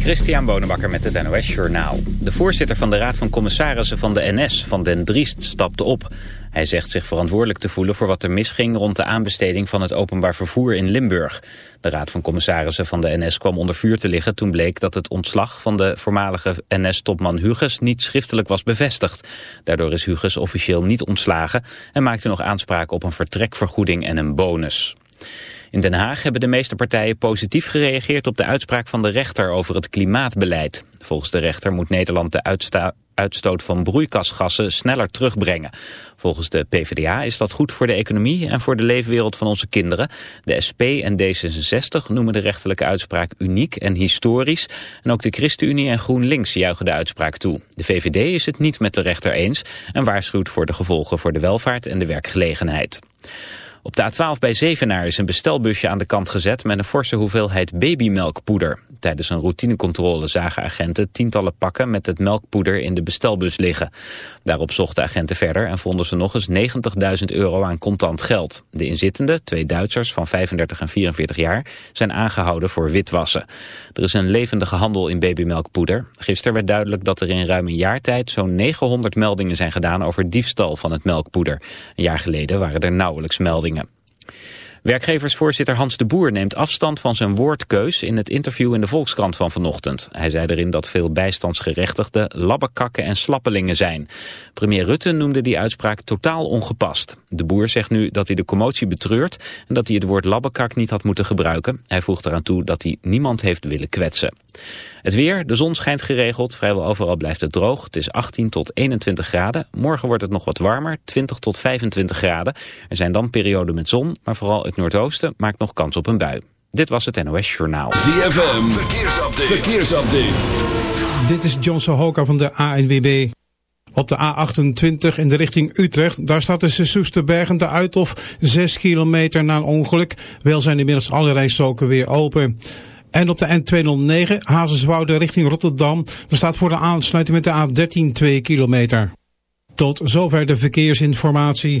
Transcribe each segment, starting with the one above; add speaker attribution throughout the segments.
Speaker 1: Christian Bonenbakker met het NOS Journaal. De voorzitter van de Raad van Commissarissen van de NS, Van den Driest, stapte op. Hij zegt zich verantwoordelijk te voelen voor wat er misging rond de aanbesteding van het openbaar vervoer in Limburg. De Raad van Commissarissen van de NS kwam onder vuur te liggen toen bleek dat het ontslag van de voormalige NS-topman Huges niet schriftelijk was bevestigd. Daardoor is Huges officieel niet ontslagen en maakte nog aanspraak op een vertrekvergoeding en een bonus. In Den Haag hebben de meeste partijen positief gereageerd op de uitspraak van de rechter over het klimaatbeleid. Volgens de rechter moet Nederland de uitstoot van broeikasgassen sneller terugbrengen. Volgens de PvdA is dat goed voor de economie en voor de leefwereld van onze kinderen. De SP en D66 noemen de rechterlijke uitspraak uniek en historisch. En ook de ChristenUnie en GroenLinks juichen de uitspraak toe. De VVD is het niet met de rechter eens en waarschuwt voor de gevolgen voor de welvaart en de werkgelegenheid. Op de A12 bij Zevenaar is een bestelbusje aan de kant gezet met een forse hoeveelheid babymelkpoeder. Tijdens een routinecontrole zagen agenten tientallen pakken met het melkpoeder in de bestelbus liggen. Daarop zochten agenten verder en vonden ze nog eens 90.000 euro aan contant geld. De inzittenden, twee Duitsers van 35 en 44 jaar, zijn aangehouden voor witwassen. Er is een levendige handel in babymelkpoeder. Gisteren werd duidelijk dat er in ruim een jaar tijd zo'n 900 meldingen zijn gedaan over diefstal van het melkpoeder. Een jaar geleden waren er nauwelijks meldingen. Werkgeversvoorzitter Hans de Boer neemt afstand van zijn woordkeus in het interview in de Volkskrant van vanochtend. Hij zei erin dat veel bijstandsgerechtigden labbekakken en slappelingen zijn. Premier Rutte noemde die uitspraak totaal ongepast. De Boer zegt nu dat hij de commotie betreurt en dat hij het woord labbekak niet had moeten gebruiken. Hij voegt eraan toe dat hij niemand heeft willen kwetsen. Het weer, de zon schijnt geregeld, vrijwel overal blijft het droog. Het is 18 tot 21 graden. Morgen wordt het nog wat warmer, 20 tot 25 graden. Er zijn dan perioden met zon, maar vooral het noordoosten maakt nog kans op een bui. Dit was het NOS Journaal.
Speaker 2: ZFM, verkeersupdate. verkeersupdate.
Speaker 3: Dit is John Sohoka van de ANWB. Op de A28 in de richting Utrecht, daar staat de Soesterbergen de Uithof 6 kilometer na ongeluk. Wel zijn inmiddels alle rijstroken weer open. En op de N209 Hazenswoude richting Rotterdam. Er staat voor de aansluiting met de A13 2 kilometer. Tot zover de verkeersinformatie.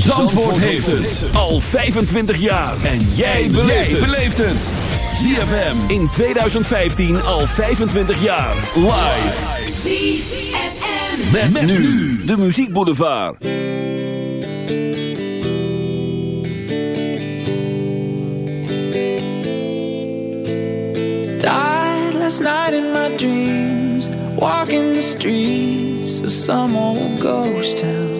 Speaker 2: Zandvoort heeft het al 25 jaar. En jij beleeft het. ZFM in 2015 al 25 jaar. Live.
Speaker 4: ZFM.
Speaker 2: Met, met nu de Muziek Boulevard.
Speaker 5: Died last night in my dreams, walking the streets of some old ghost town.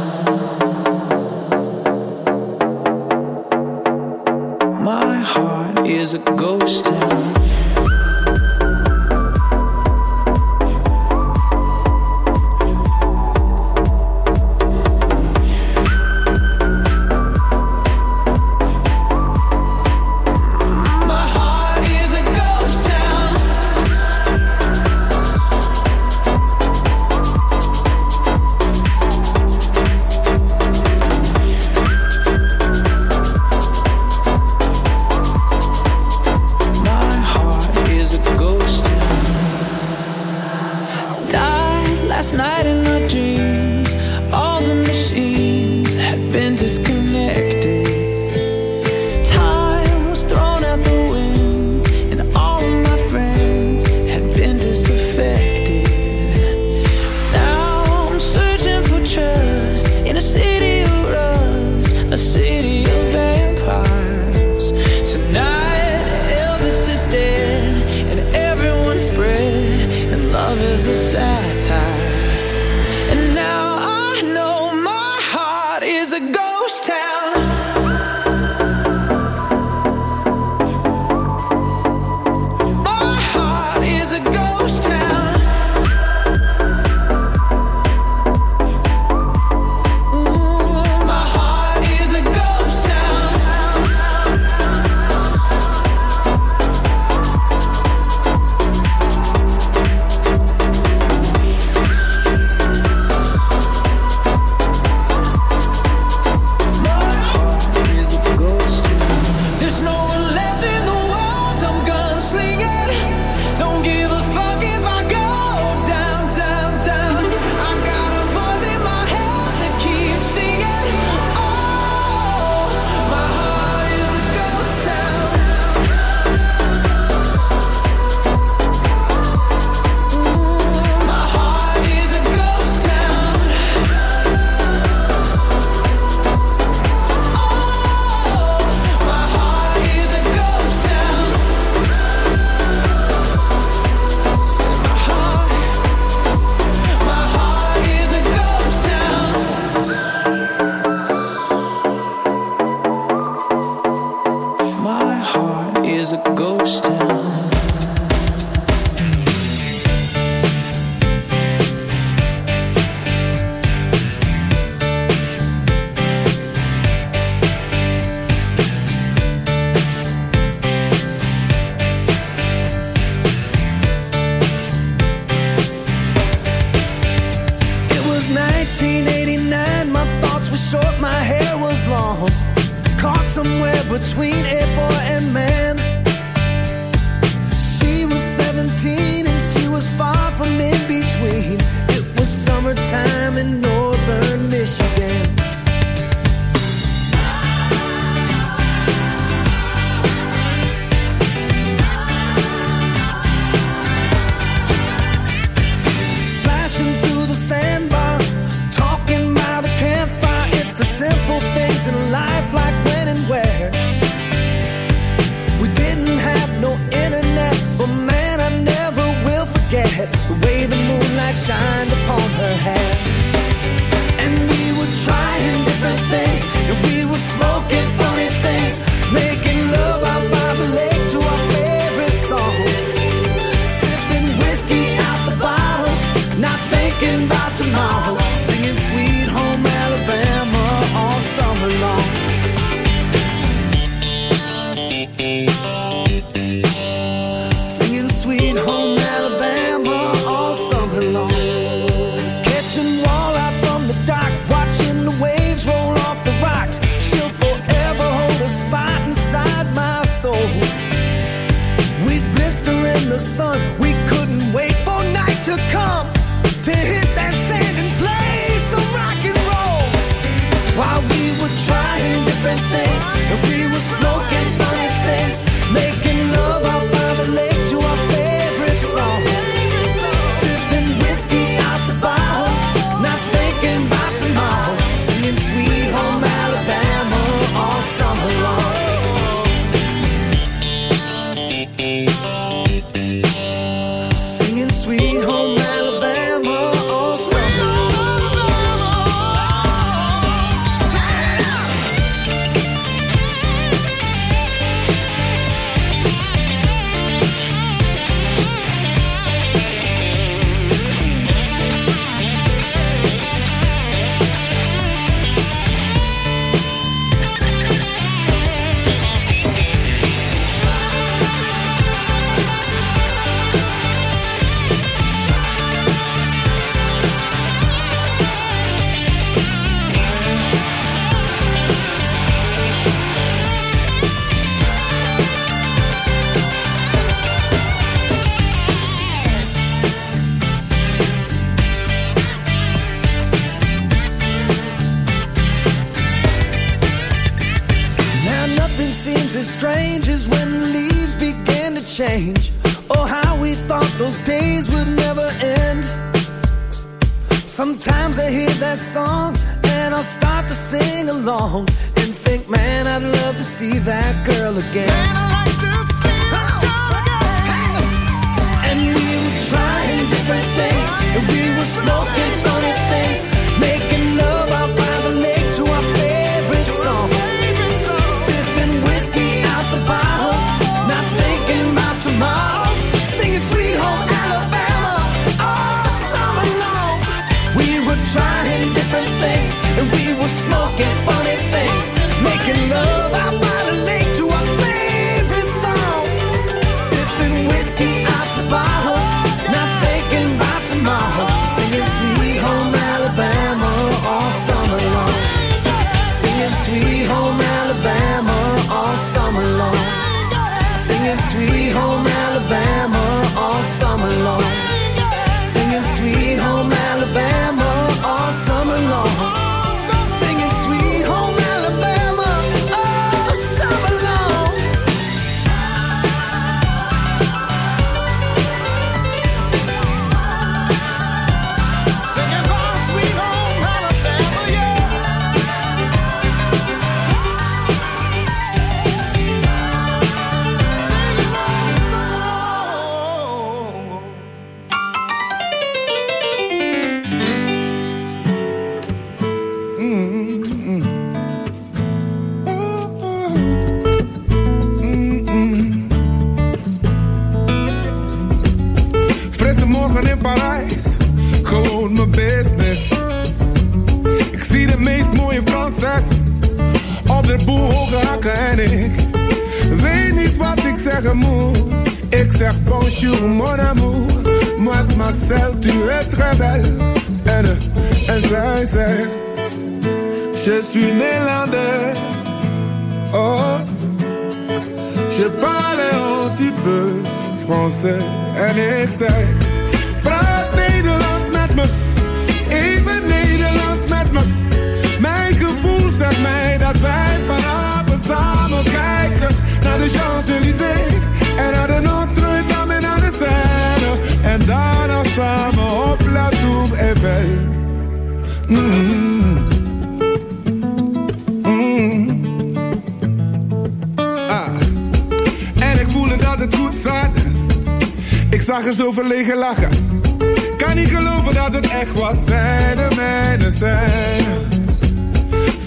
Speaker 5: A ghost town.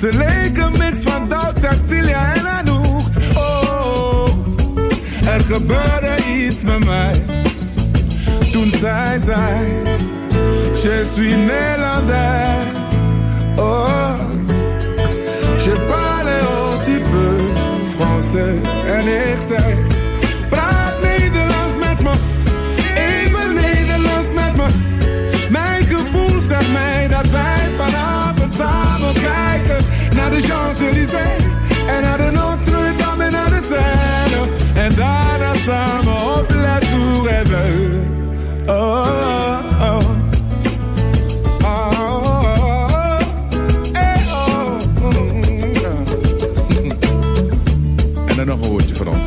Speaker 6: De leken mix van Doud, Cilia en Anouk. Oh, er gebeurde iets met mij. Toen zij zei, je suis Nederlands. Oh, je parle un petit peu français. En ik zei... de Champs-Élysées. En naar de Notre-Dame en de Seine. En daarna samen op La En dan nog een woordje voor ons.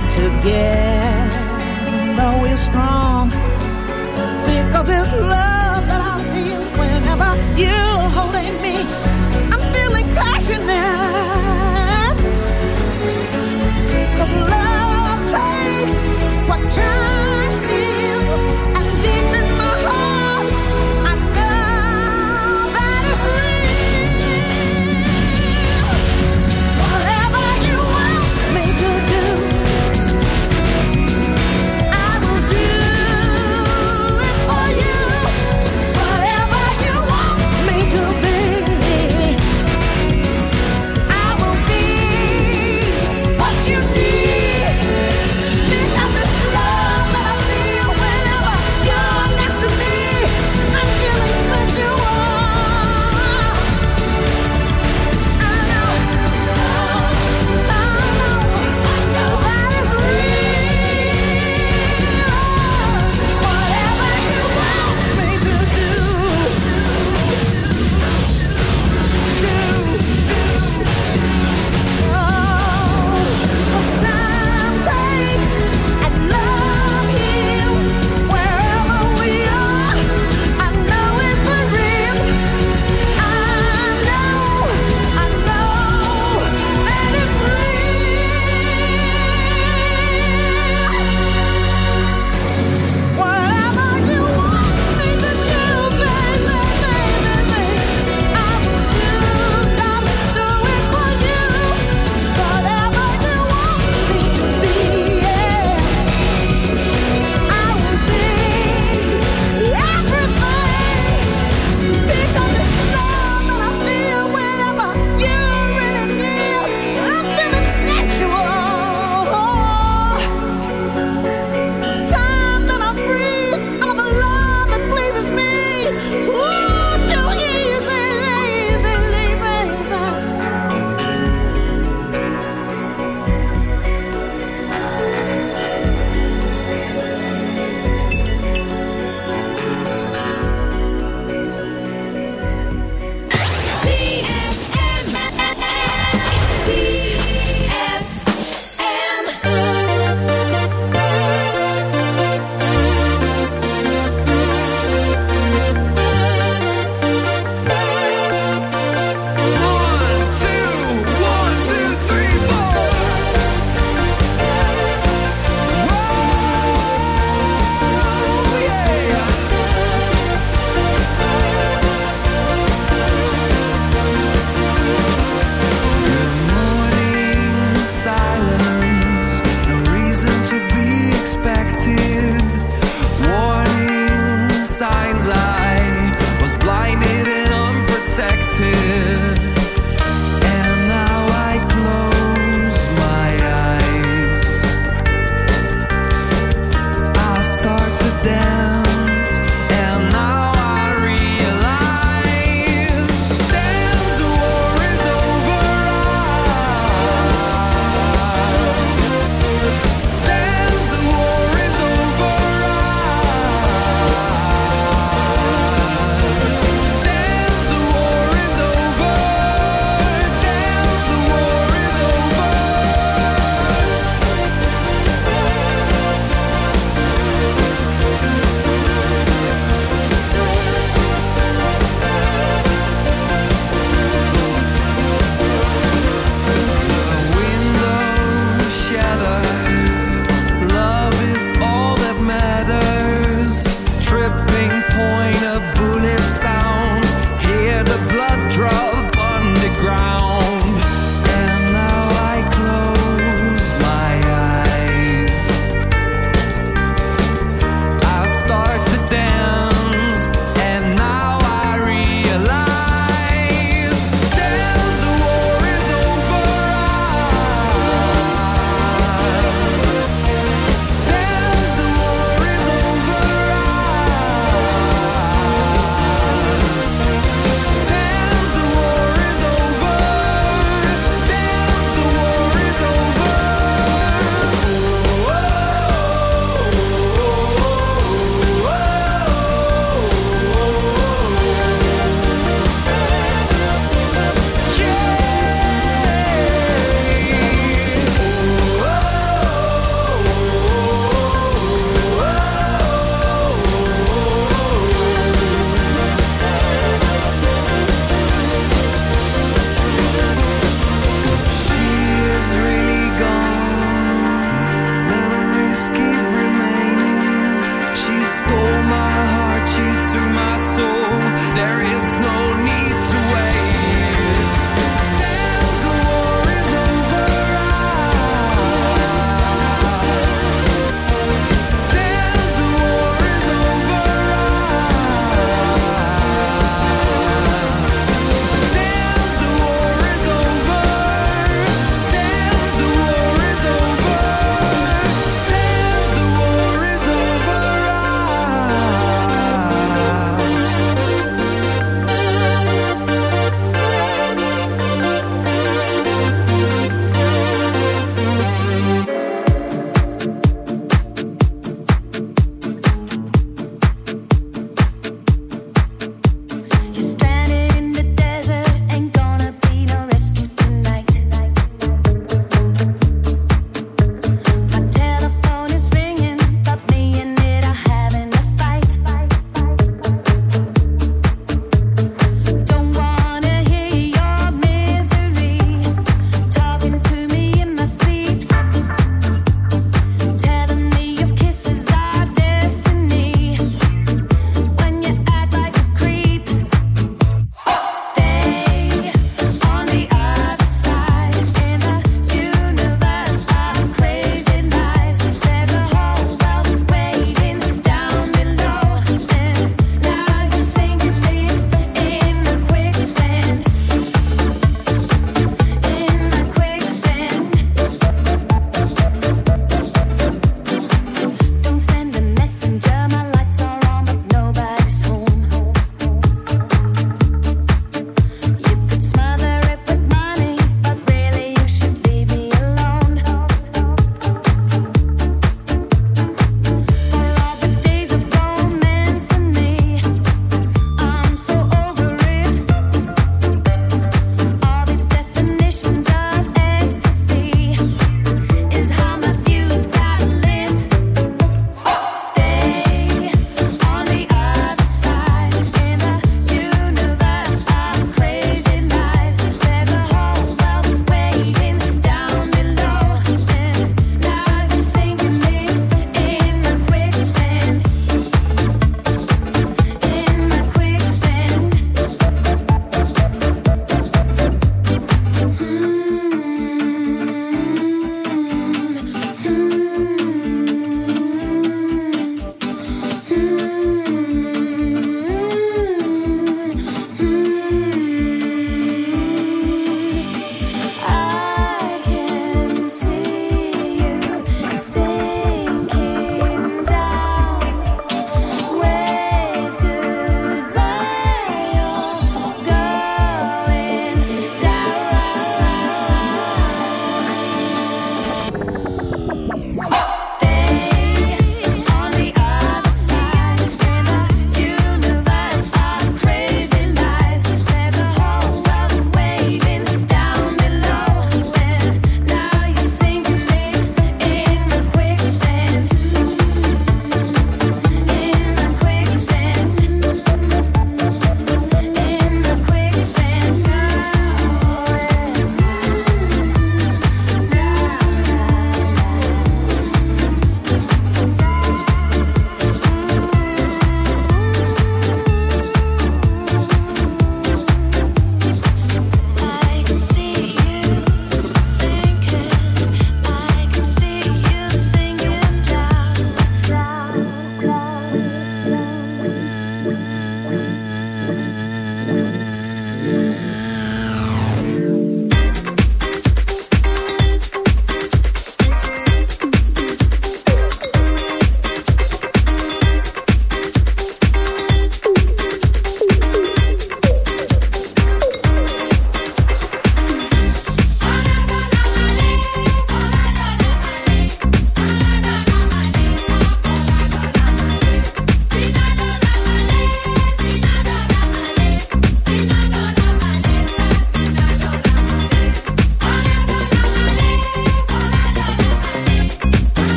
Speaker 7: but together we're strong because it's love that I feel whenever you're holding me. I'm feeling passionate. Cause love takes what time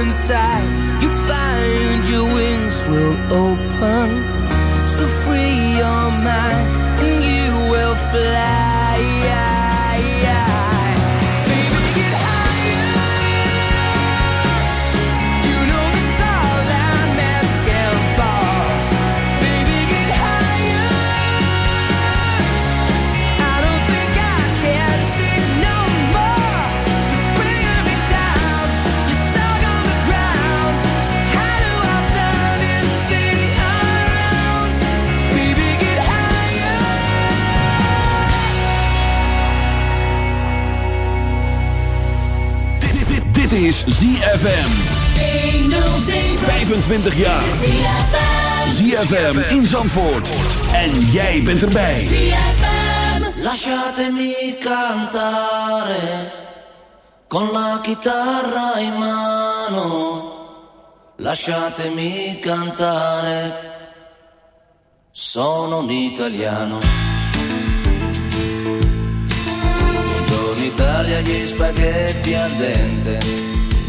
Speaker 8: inside. You find your wings will open. So free your mind and you will fly.
Speaker 2: is ZFM. 25 jaar. ZFM in Zandvoort. En jij bent erbij. ZFM.
Speaker 9: Lasciatemi cantare. Con la chitarra in mano. Lasciatemi cantare. Sono un italiano. Italia gli spaghetti al dente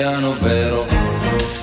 Speaker 9: italiano vero.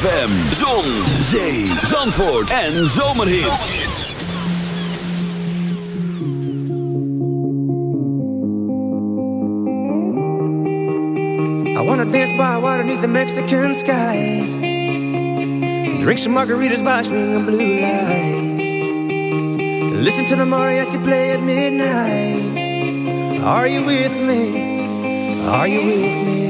Speaker 2: ZFM, zon, zee, zandvoort en zomerhits.
Speaker 8: I wanna dance by water beneath the Mexican sky. Drink some margaritas by swinging blue lights. Listen to the mariachi play at midnight. Are you with me? Are you with me?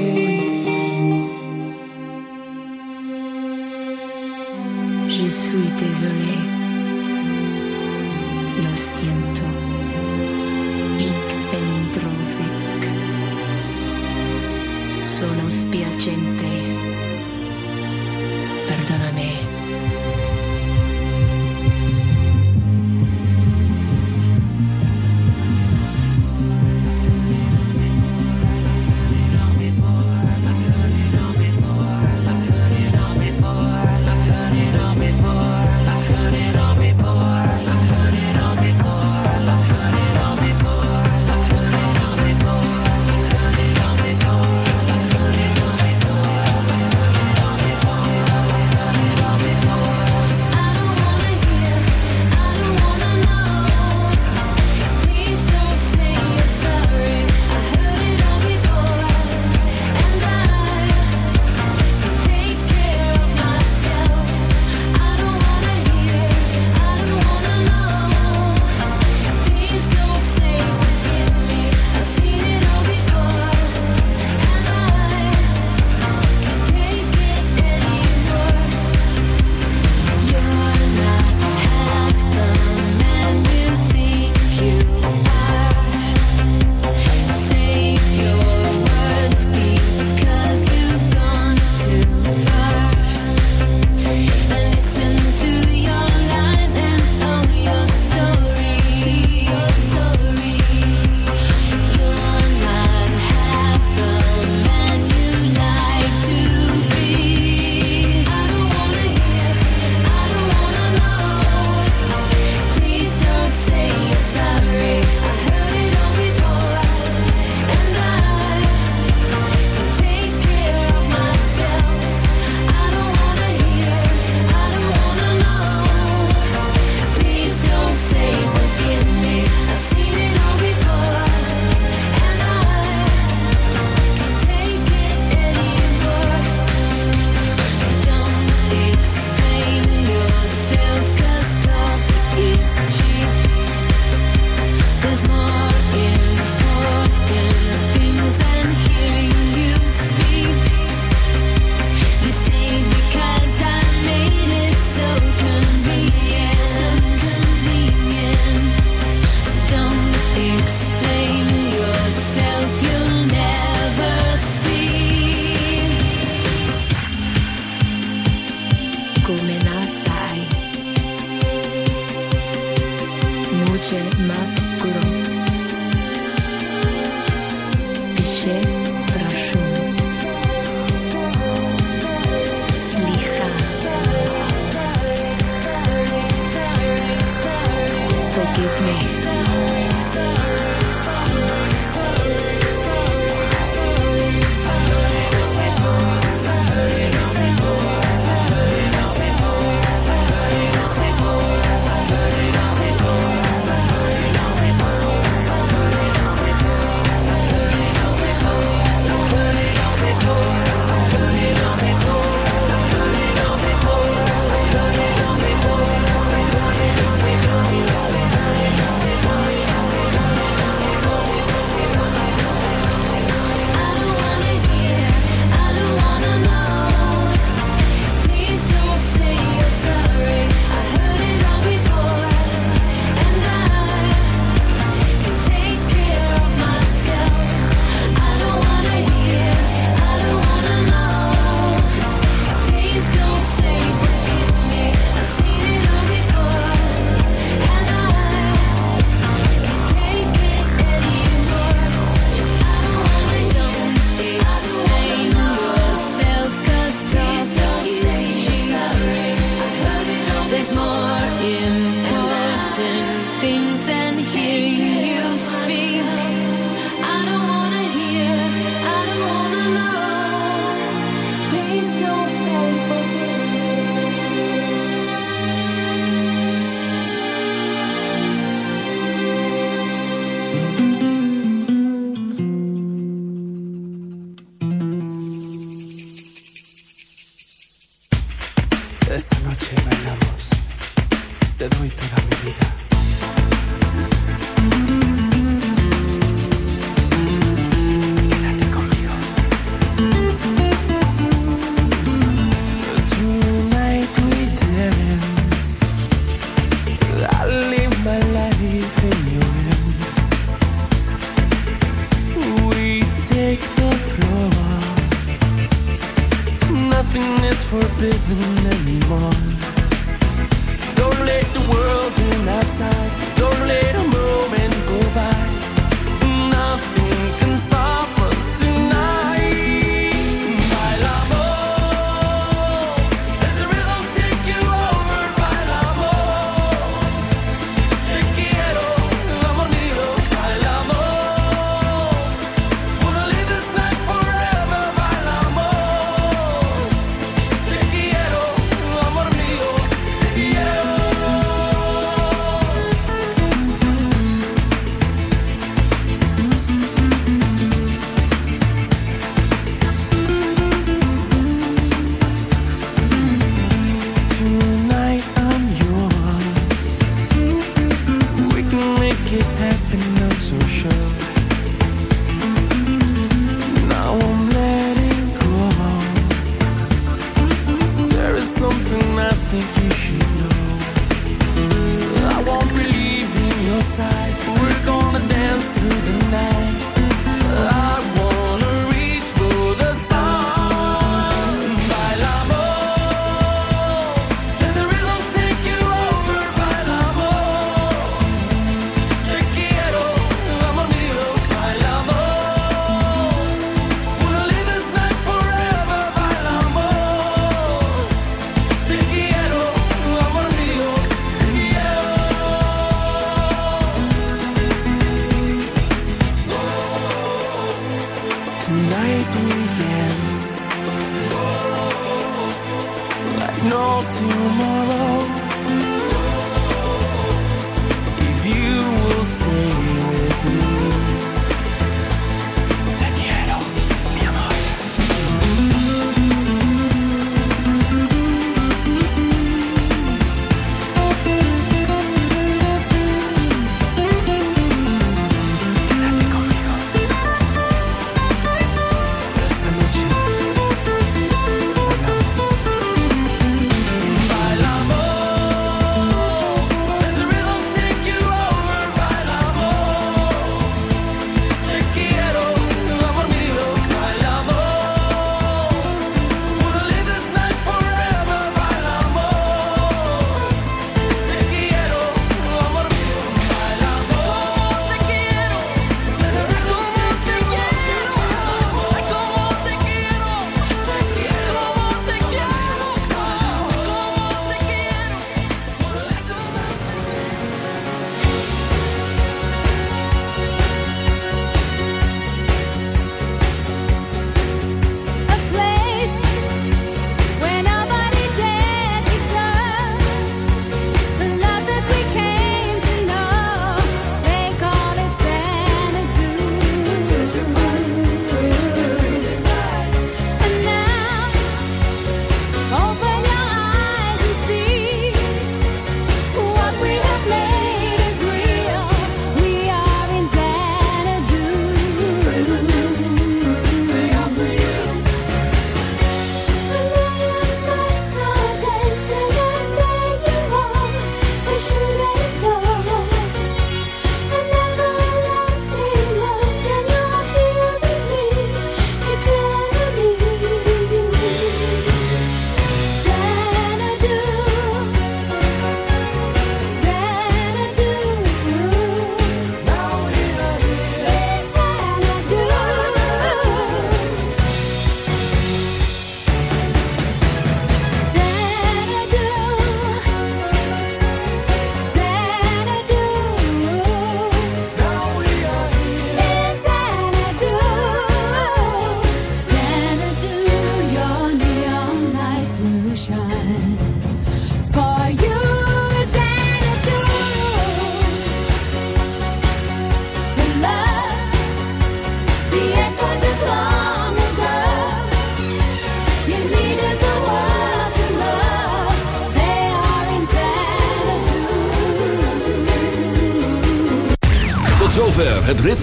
Speaker 2: désolée.